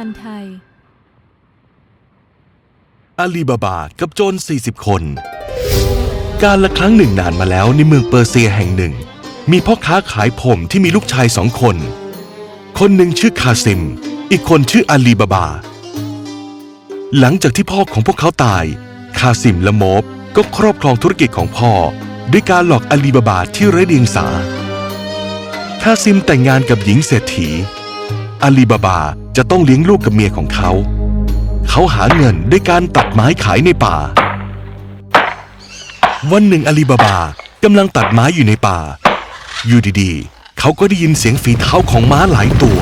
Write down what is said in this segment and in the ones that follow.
าลไทย อาลีบาบากับโจร 40 คน การละครั้งหนึ่งนานมาแล้วในเมืองเปอร์เซียแห่งหนึ่ง มีพ่อค้าขายผมที่มีลูกชายสองคน คนหนึ่งชื่อคาซิม อีกคนชื่ออาลีบาบา หลังจากที่พ่อของพวกเขาตาย คาซิมและโมบก็ครอบครองธุรกิจของพ่อ ด้วยการหลอกอาลีบาบาที่ไร้เดียงสาคาซิมแต่งงานกับหญิงเศรษฐีอาลีบาบา จะต้องเลี้ยงลูกกับเมียของเขา เขาหาเงินด้วยการตัดไม้ขายในป่า วันหนึ่งอาลีบาบากำลังตัดไม้อยู่ในป่า อยู่ดีๆ เขาก็ได้ยินเสียงฝีเท้าของม้าหลายตัว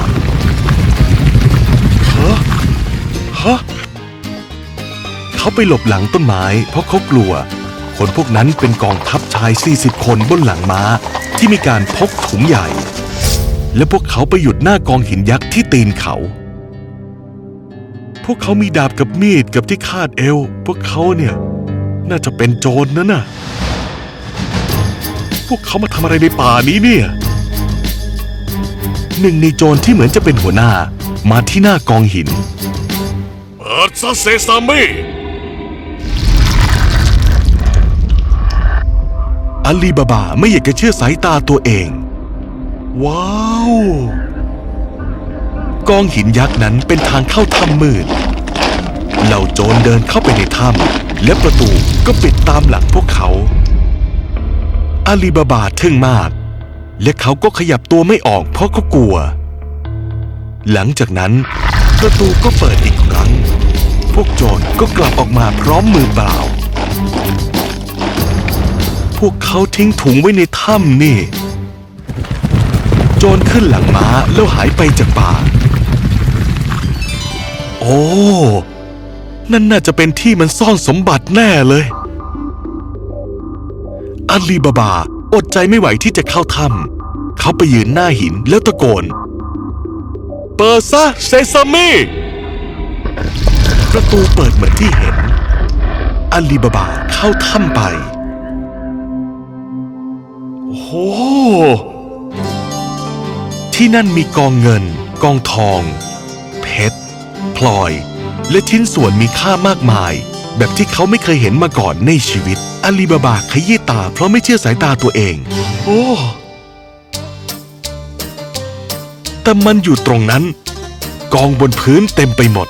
ฮะฮะเขาไปหลบหลังต้นไม้เพราะเขากลัว คนพวกนั้นเป็นกองทัพชาย 40 คนบนหลังม้าที่มีการพกถุงใหญ่ และพวกเขาไปหยุดหน้ากองหินยักษ์ที่ตีนเขา พวกเขามีดาบกับมีดกับที่คาดเอว พวกเขาเนี่ย น่าจะเป็นโจรนะน่ะ พวกเขามาทำอะไรในป่านี้เนี่ย หนึ่งในโจรที่เหมือนจะเป็นหัวหน้า มาที่หน้ากองหิน เปิดซะเซซามิอาลีบาบาไม่อยากจะเชื่อสายตาตัวเอง ว้าว กองหินยักษ์นั้นเป็นทางเข้าถ้ำมืด เหล่าโจรเดินเข้าไปในถ้ำและประตูก็ปิดตามหลังพวกเขา อาลีบาบาทึ่งมาก และเขาก็ขยับตัวไม่ออกเพราะเขากลัว หลังจากนั้น ประตูก็เปิดอีกครั้ง พวกโจรก็กลับออกมาพร้อมมือเปล่า พวกเขาทิ้งถุงไว้ในถ้ำนี่โจรขึ้นหลังม้าแล้วหายไปจากป่า อ้นั่นน่าจะเป็นที่มันซ่อนสมบัติแน่เลย อาลีบาบา อดใจไม่ไหวที่จะเข้าถ้ำเขาไปยืนหน้าหินแล้วตะโกน เปิดซะเซซามิประตูเปิดเหมือนที่เห็น อาลีบาบาเข้าถ้ำไป โอ้โห ที่นั่นมีกองเงิน กองทอง พลอย และชิ้นส่วนมีค่ามากมาย แบบที่เขาไม่เคยเห็นมาก่อนในชีวิต อาลีบาบาขยี้ตาเพราะไม่เชื่อสายตาตัวเอง โอ้แต่มันอยู่ตรงนั้น กองบนพื้นเต็มไปหมด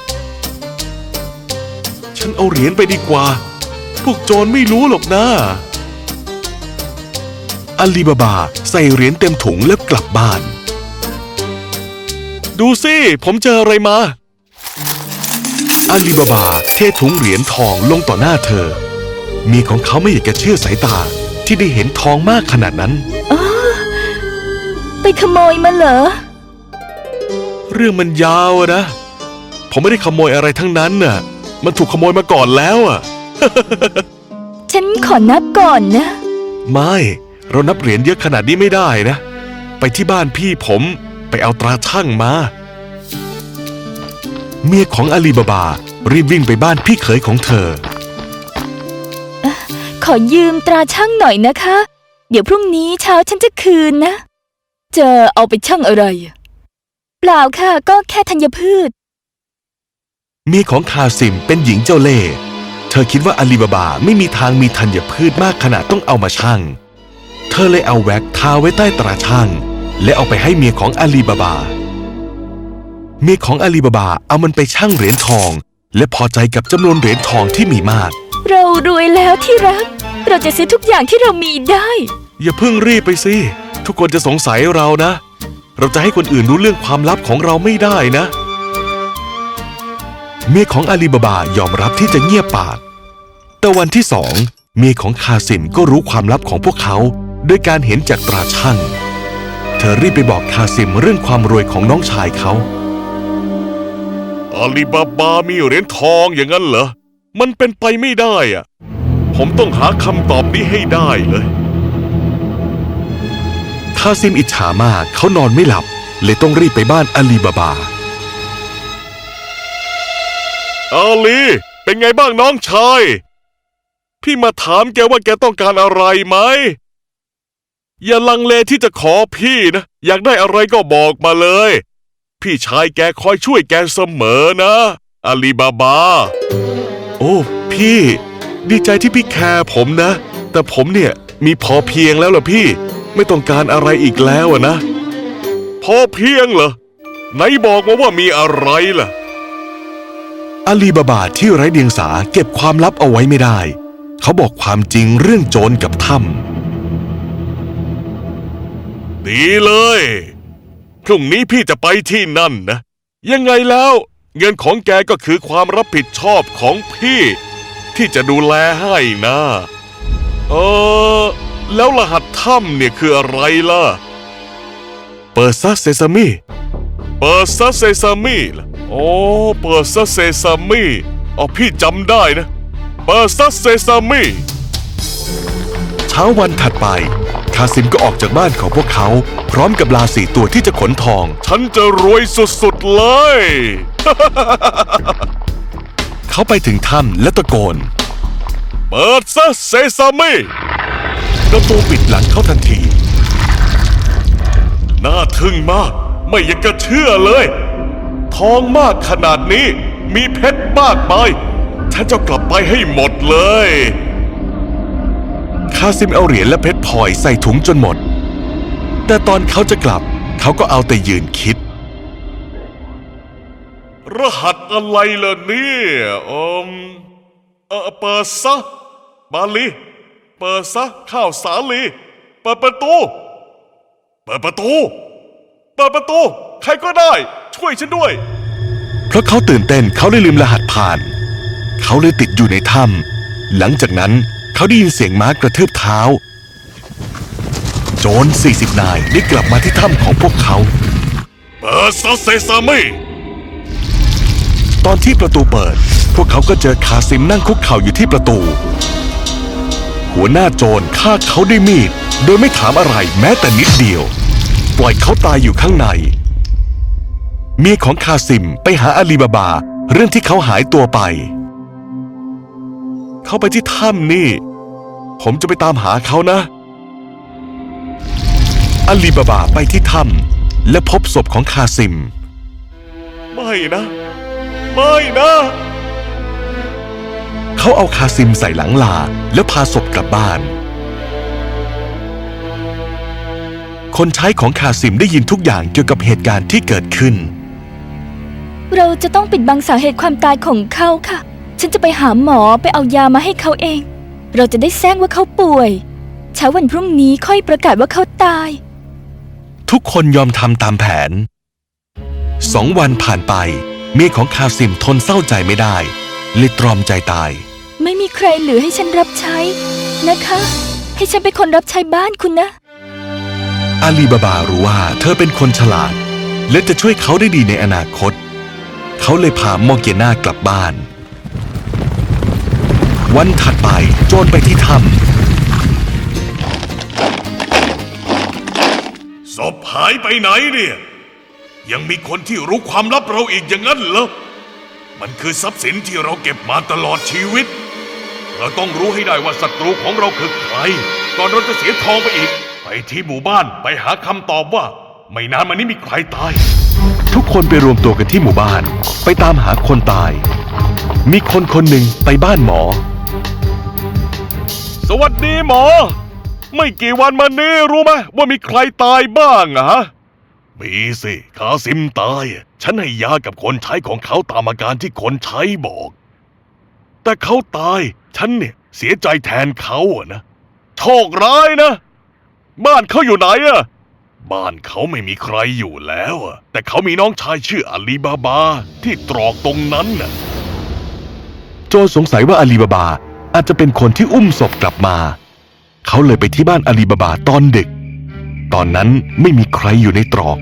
ฉันเอาเหรียญไปดีกว่า พวกโจรไม่รู้หรอกนะอาลีบาบาใส่เหรียญเต็มถุงแล้วกลับบ้าน ดูสิ ผมเจออะไรมา อาลีบาบา เทถุงเหรียญทองลงต่อหน้าเธอ มีของเขาไม่อยากจะเชื่อสายตาที่ได้เห็นทองมากขนาดนั้น ไปขโมยมาเหรอ เรื่องมันยาวอะนะ ผมไม่ได้ขโมยอะไรทั้งนั้นน่ะ มันถูกขโมยมาก่อนแล้วอะฉันขอนับก่อนนะ ไม่เรานับเหรียญเยอะขนาดนี้ไม่ได้นะ ไปที่บ้านพี่ผมไปเอาตราช่างมา เมียของอาลีบาบา รีบวิ่งไปบ้านพี่เขยของเธอ ขอยืมตราช่างหน่อยนะคะ เดี๋ยวพรุ่งนี้เช้าฉันจะคืนนะ จะเอาไปช่างอะไรอะเปล่าค่ะ ก็แค่ธัญพืช เมียของคาซิมเป็นหญิงเจ้าเล่ห์เธอคิดว่าอาลีบาบาไม่มีทางมีธัญพืชมากขนาดต้องเอามาชั่งเธอเลยเอาแว็กทาไว้ใต้ตราช่างและเอาไปให้เมียของอาลีบาบา เมียของอาลีบาบาเอามันไปชั่งเหรียญทอง และพอใจกับจำนวนเหรียญทองที่มีมาก เรารวยแล้วที่รัก เราจะซื้อทุกอย่างที่เรามีได้ อย่าเพิ่งรีบไปสิ ทุกคนจะสงสัยเรานะ เราจะให้คนอื่นรู้เรื่องความลับของเราไม่ได้นะ เมียของอาลีบาบายอมรับที่จะเงียบปาก แต่วันที่สองเมียของคาซิมก็รู้ความลับของพวกเขาด้วยการเห็นจากตราช่าง เธอรีบไปบอกคาซิมเรื่องความรวยของน้องชายเขา อาลีบาบามีเหรียญทองอย่างนั้นเหรอ มันเป็นไปไม่ได้อะผมต้องหาคำตอบนี้ให้ได้เลยคาซิมอิจฉามากเขานอนไม่หลับ เลยต้องรีบไปบ้านอาลีบาบา อาลี เป็นไงบ้างน้องชาย พี่มาถามแกว่าแกต้องการอะไรไหม อย่าลังเลที่จะขอพี่นะ อยากได้อะไรก็บอกมาเลย พี่ชายแกคอยช่วยแกเสมอนะอาลีบาบา โอ้ พี่ ดีใจที่พี่แคร์ผมนะ แต่ผมเนี่ยมีพอเพียงแล้วล่ะพี่ ไม่ต้องการอะไรอีกแล้วอะนะ พอเพียงเหรอไหนบอกมาว่ามีอะไรล่ะอาลีบาบาที่ไร้เดียงสาเก็บความลับเอาไว้ไม่ได้ เขาบอกความจริงเรื่องโจรกับถ้ดีเลย พรุ่งนี้พี่จะไปที่นั่นนะ ยังไงแล้ว เงินของแกก็คือความรับผิดชอบของพี่ ที่จะดูแลให้นะ เออ แล้วรหัสถ้ำเนี่ยคืออะไรล่ะำเปิดซะเซซามิเปิดซะเซซามิล่ะโอ้เปิดซะเซซามิอ๋อพี่จำได้นะ เปิดซะเซซามิเช้าวันถัดไป คาซิมก็ออกจากบ้านของพวกเขา พร้อมกับลาสีตัวที่จะขนทอง ฉันจะรวยสุดๆเลย เขาไปถึงถ้ำและตะโกน เปิดซะเซซามิประตูปิดหลังเขาทันที น่าทึ่งมาก ไม่อยากจะเชื่อเลย ทองมากขนาดนี้ มีเพชรมากมายฉันจะกลับไปให้หมดเลย คาซิมเอาเหรียญและเพชรพลอยใส่ถุงจนหมด แต่ตอนเขาจะกลับ เขาก็เอาแต่ยืนคิด รหัสอะไรล่ะเนี่ยอมเออเปิดซะบาลีเปิดซะข้าวสาลีเปิดประตู เปิดประตู เปิดประตู ใครก็ได้ ช่วยฉันด้วย เพราะเขาตื่นเต้นเขาเลยลืมรหัสผ่าน เขาเลยติดอยู่ในถ้ำหลังจากนั้น เขาได้ยินเสียงม้ากระทืบเท้า โจร40 นายได้กลับมาที่ถ้ำของพวกเขา เปิดซะเซซามิตอนที่ประตูเปิด พวกเขาก็เจอคาซิมนั่งคุกเข่าอยู่ที่ประตู หัวหน้าโจรฆ่าเขาด้วยมีด โดยไม่ถามอะไรแม้แต่นิดเดียว ปล่อยเขาตายอยู่ข้างใน เมียของคาซิมไปหาอาลีบาบา เรื่องที่เขาหายตัวไป เขาไปที่ถ้ำนี่ ผมจะไปตามหาเขานะ อาลีบาบาไปที่ถ้ำและพบศพของคาซิม ไม่นะ ไม่นะ เขาเอาคาซิมใส่หลังลาแล้วพาศพกลับบ้าน คนใช้ของคาซิมได้ยินทุกอย่างเกี่ยวกับเหตุการณ์ที่เกิดขึ้น เราจะต้องปิดบังสาเหตุความตายของเขาค่ะ ฉันจะไปหาหมอไปเอายามาให้เขาเอง เราจะได้แจ้งว่าเขาป่วย เช้าวันพรุ่งนี้ค่อยประกาศว่าเขาตาย ทุกคนยอมทำตามแผน สองวันผ่านไป เมียของคาซิมทนเศร้าใจไม่ได้เลยตรอมใจตาย ไม่มีใครเหลือให้ฉันรับใช้นะคะ ให้ฉันเป็นคนรับใช้บ้านคุณนะ อาลีบาบารู้ว่าเธอเป็นคนฉลาด และจะช่วยเขาได้ดีในอนาคต เขาเลยพามอร์เกน่ากลับบ้าน วันถัดไปโจรไปที่ถ้ศพหายไปไหนเนี่ย ยังมีคนที่รู้ความลับเราอีกอย่างนั้นเหรอ มันคือทรัพย์สินที่เราเก็บมาตลอดชีวิต เราต้องรู้ให้ได้ว่าศัตรูของเราคือใครก่อนเราจะเสียทองไปอีก ไปที่หมู่บ้านไปหาคำตอบว่า ไม่นานมานี้มีใครตายำทุกคนไปรวมตัวกันที่หมู่บ้าน ไปตามหาคนตาย มีคนคนหนึ่งไปบ้านหมอ สวัสดีหมอ ไม่กี่วันมานี้รู้ไหมว่ามีใครตายบ้างอะฮะ มีสิคาซิมตาย ฉันให้ยากับคนใช้ของเขาตามอาการที่คนใช้บอก แต่เขาตาย ฉันเนี่ยเสียใจแทนเขาอะนะโชคร้ายนะ บ้านเขาอยู่ไหนอะบ้านเขาไม่มีใครอยู่แล้วอะแต่เขามีน้องชายชื่ออาลีบาบา ที่ตรอกตรงนั้นน่ะ โจรสงสัยว่าอาลีบาบา อาจจะเป็นคนที่อุ้มศพกลับมา เขาเลยไปที่บ้านอาลีบาบาตอนดึก ตอนนั้นไม่มีใครอยู่ในตรอก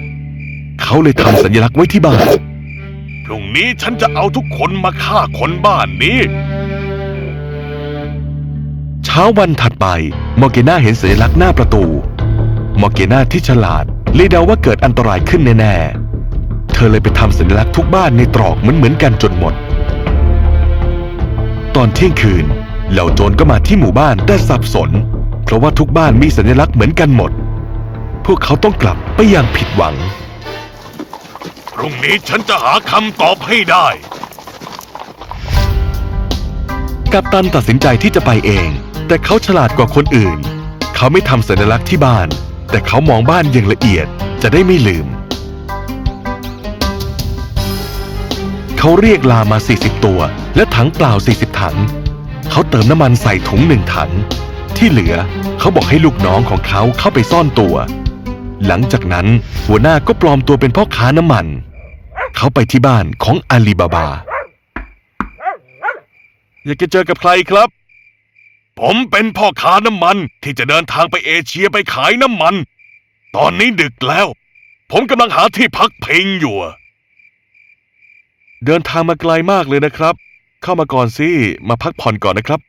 เขาเลยทำสัญลักษณ์ไว้ที่บ้าน พรุ่งนี้ฉันจะเอาทุกคนมาฆ่าคนบ้านนี้ เช้าวันถัดไปมอร์เกน่าเห็นสัญลักษณ์หน้าประตู มอร์เกน่าที่ฉลาดเลยเดาว่าเกิดอันตรายขึ้นแน่ๆ เธอเลยไปทำสัญลักษณ์ทุกบ้านในตรอกเหมือนๆกันจนหมด ตอนเที่ยงคืน เหล่าโจรก็มาที่หมู่บ้านแต่สับสน เพราะว่าทุกบ้านมีสัญลักษณ์เหมือนกันหมด พวกเขาต้องกลับไปอย่างผิดหวังพรุ่งรุ่งนี้ฉันจะหาคำตอบให้ได้ กัปตันตัดสินใจที่จะไปเอง แต่เขาฉลาดกว่าคนอื่น เขาไม่ทำสัญลักษณ์ที่บ้าน แต่เขามองบ้านอย่างละเอียดจะได้ไม่ลืม เขาเรียกลามา 40 ตัว และถังเปล่า 40 ถัง เขาเติมน้ำมันใส่ถุงหนึ่งถัง ที่เหลือเขาบอกให้ลูกน้องของเขาเข้าไปซ่อนตัว หลังจากนั้นหัวหน้าก็ปลอมตัวเป็นพ่อค้าน้ำมัน เขาไปที่บ้านของอาลีบาบา อยากจะเจอกับใครครับ ผมเป็นพ่อค้าน้ำมันที่จะเดินทางไปเอเชียไปขายน้ำมัน ตอนนี้ดึกแล้ว ผมกำลังหาที่พักพิงอยู่อะเดินทางมาไกลมากเลยนะครับ เข้ามาก่อนสิ มาพักผ่อนก่อนนะครับ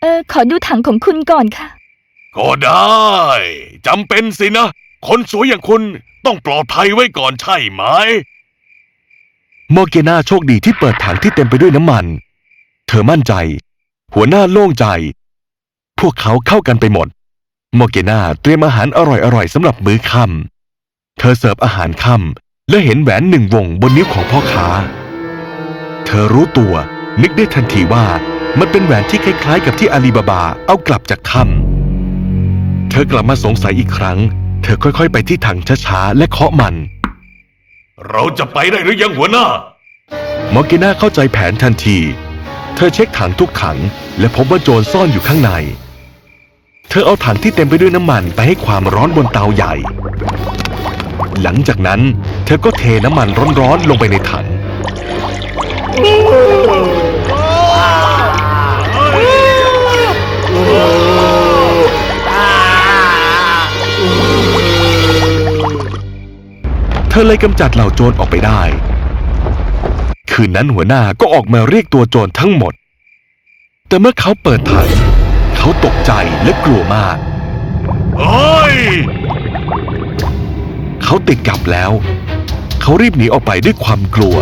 เออ ขอดูถังของคุณก่อนค่ะ ก็ได้จำเป็นสินะ คนสวยอย่างคุณต้องปลอดภัยไว้ก่อนใช่ไหมมอร์เกนาโชคดีที่เปิดถังที่เต็มไปด้วยน้ำมัน เธอมั่นใจ หัวหน้าโล่งใจ พวกเขาเข้ากันไปหมดมอร์เกนาเตรียมอาหารอร่อยๆสำหรับมื้อค่ำเธอเสิร์ฟอาหารค่ำและเห็นแหวนหนึ่งวงบนนิ้วของพ่อค้า เธอรู้ตัว นึกได้ทันทีว่ามันเป็นแหวนที่คล้ายๆ กับที่อาลีบาบาเอากลับจากถ้ำเธอกลับมาสงสัยอีกครั้ง เธอค่อยๆ ไปที่ถังช้าๆ และเคาะมัน เราจะไปได้หรือยังหัวหน้ามอร์เกนาเข้าใจแผนทันที เธอเช็คถังทุกถัง และพบว่าโจรซ่อนอยู่ข้างใน เธอเอาถังที่เต็มไปด้วยน้ำมันไปให้ความร้อนบนเตาใหญ่ หลังจากนั้น เธอก็เทน้ำมันร้อนๆลงไปในถัง เธอเลยกำจัดเหล่าโจรออกไปได้ คืนนั้นหัวหน้าก็ออกมาเรียกตัวโจรทั้งหมด แต่เมื่อเขาเปิดถังเขาตกใจและกลัวมากเฮ้ยเขาติดกับแล้ว เขารีบหนีออกไปด้วยความกลัว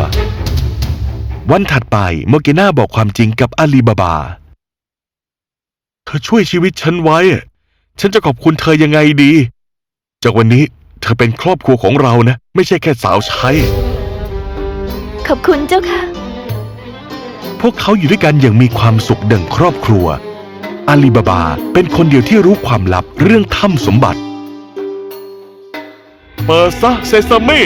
วันถัดไปโมเกนาบอกความจริงกับอาลีบาบา เธอช่วยชีวิตฉันไว้ ฉันจะขอบคุณเธอยังไงดี จากวันนี้เธอเป็นครอบครัวของเรานะ ไม่ใช่แค่สาวใช้ ขอบคุณเจ้าค่ะ พวกเขาอยู่ด้วยกันอย่างมีความสุขดังครอบครัว อาลีบาบาเป็นคนเดียวที่รู้ความลับเรื่องถ้ำสมบัติ เปิดซะเซซามิ